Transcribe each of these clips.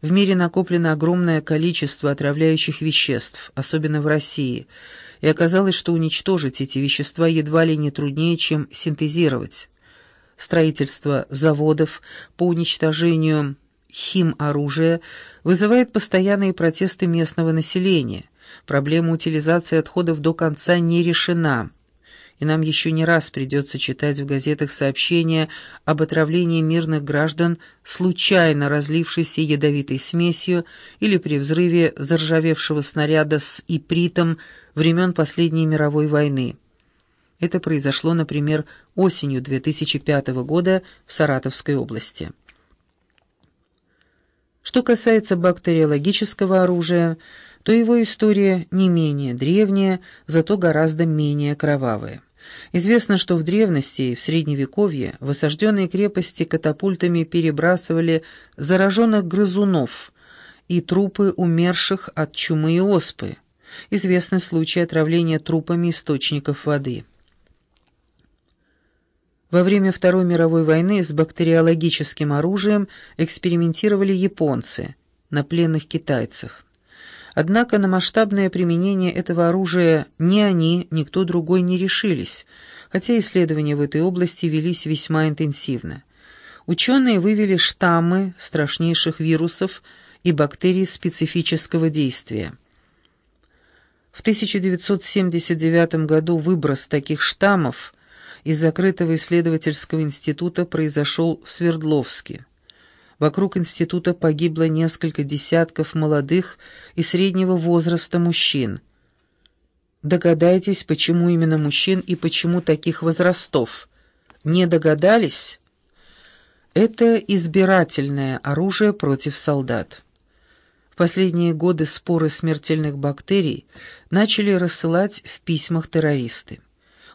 В мире накоплено огромное количество отравляющих веществ, особенно в России, и оказалось, что уничтожить эти вещества едва ли не труднее, чем синтезировать. Строительство заводов по уничтожению химоружия вызывает постоянные протесты местного населения. Проблема утилизации отходов до конца не решена и нам еще не раз придется читать в газетах сообщения об отравлении мирных граждан случайно разлившейся ядовитой смесью или при взрыве заржавевшего снаряда с ипритом времен последней мировой войны. Это произошло, например, осенью 2005 года в Саратовской области. Что касается бактериологического оружия, то его история не менее древняя, зато гораздо менее кровавая. Известно, что в древности и в Средневековье в осажденные крепости катапультами перебрасывали зараженных грызунов и трупы умерших от чумы и оспы. Известны случаи отравления трупами источников воды. Во время Второй мировой войны с бактериологическим оружием экспериментировали японцы на пленных китайцах. Однако на масштабное применение этого оружия ни они, ни кто другой не решились, хотя исследования в этой области велись весьма интенсивно. Ученые вывели штаммы страшнейших вирусов и бактерий специфического действия. В 1979 году выброс таких штаммов из закрытого исследовательского института произошел в Свердловске. Вокруг института погибло несколько десятков молодых и среднего возраста мужчин. Догадайтесь, почему именно мужчин и почему таких возрастов? Не догадались? Это избирательное оружие против солдат. В последние годы споры смертельных бактерий начали рассылать в письмах террористы.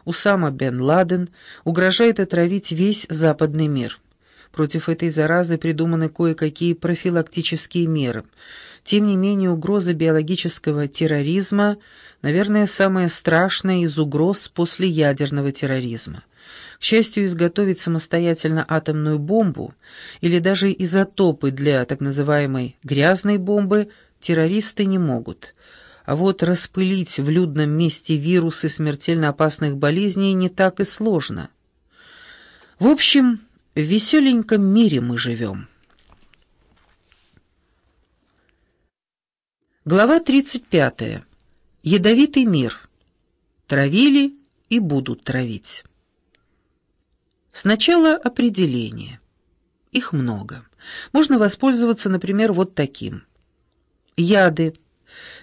Усама бен Ладен угрожает отравить весь западный мир. Против этой заразы придуманы кое-какие профилактические меры. Тем не менее, угроза биологического терроризма, наверное, самая страшная из угроз после ядерного терроризма. К счастью, изготовить самостоятельно атомную бомбу или даже изотопы для так называемой «грязной бомбы» террористы не могут. А вот распылить в людном месте вирусы смертельно опасных болезней не так и сложно. В общем, в веселеньком мире мы живем. Глава 35. Ядовитый мир. Травили и будут травить. Сначала определение. Их много. Можно воспользоваться, например, вот таким. Яды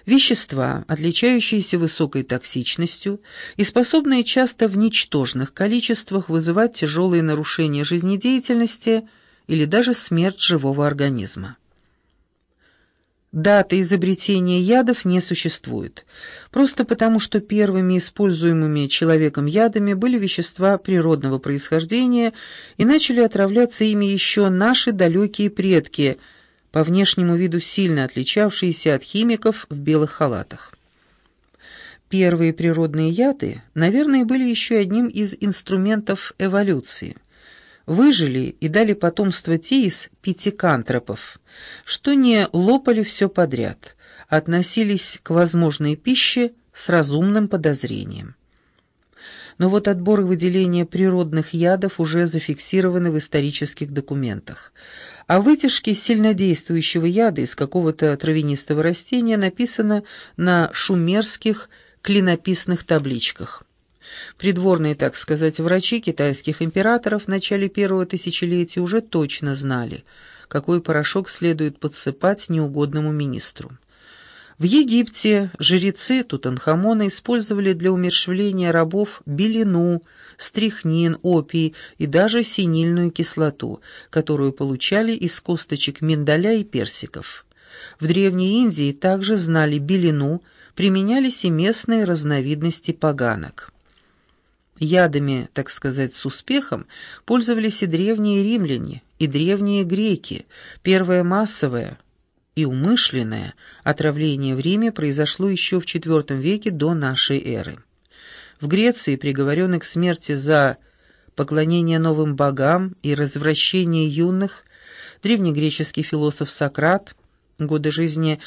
Вещества, отличающиеся высокой токсичностью и способные часто в ничтожных количествах вызывать тяжелые нарушения жизнедеятельности или даже смерть живого организма. Даты изобретения ядов не существует, просто потому что первыми используемыми человеком ядами были вещества природного происхождения и начали отравляться ими еще наши далекие предки – по внешнему виду сильно отличавшиеся от химиков в белых халатах. Первые природные яды, наверное, были еще одним из инструментов эволюции. Выжили и дали потомство те из пятикантропов, что не лопали все подряд, относились к возможной пище с разумным подозрением но вот отбор и выделение природных ядов уже зафиксированы в исторических документах. А вытяжки сильнодействующего яда из какого-то травянистого растения написано на шумерских клинописных табличках. Придворные, так сказать, врачи китайских императоров в начале первого тысячелетия уже точно знали, какой порошок следует подсыпать неугодному министру. В Египте жрецы Тутанхамона использовали для умерщвления рабов белину, стрихнин, опий и даже синильную кислоту, которую получали из косточек миндаля и персиков. В Древней Индии также знали белину, применялись и местные разновидности поганок. Ядами, так сказать, с успехом пользовались и древние римляне, и древние греки, первое массовое – и умышленное отравление в Риме произошло еще в IV веке до нашей эры. В Греции приговоренный к смерти за поклонение новым богам и развращение юных древнегреческий философ Сократ годы жизни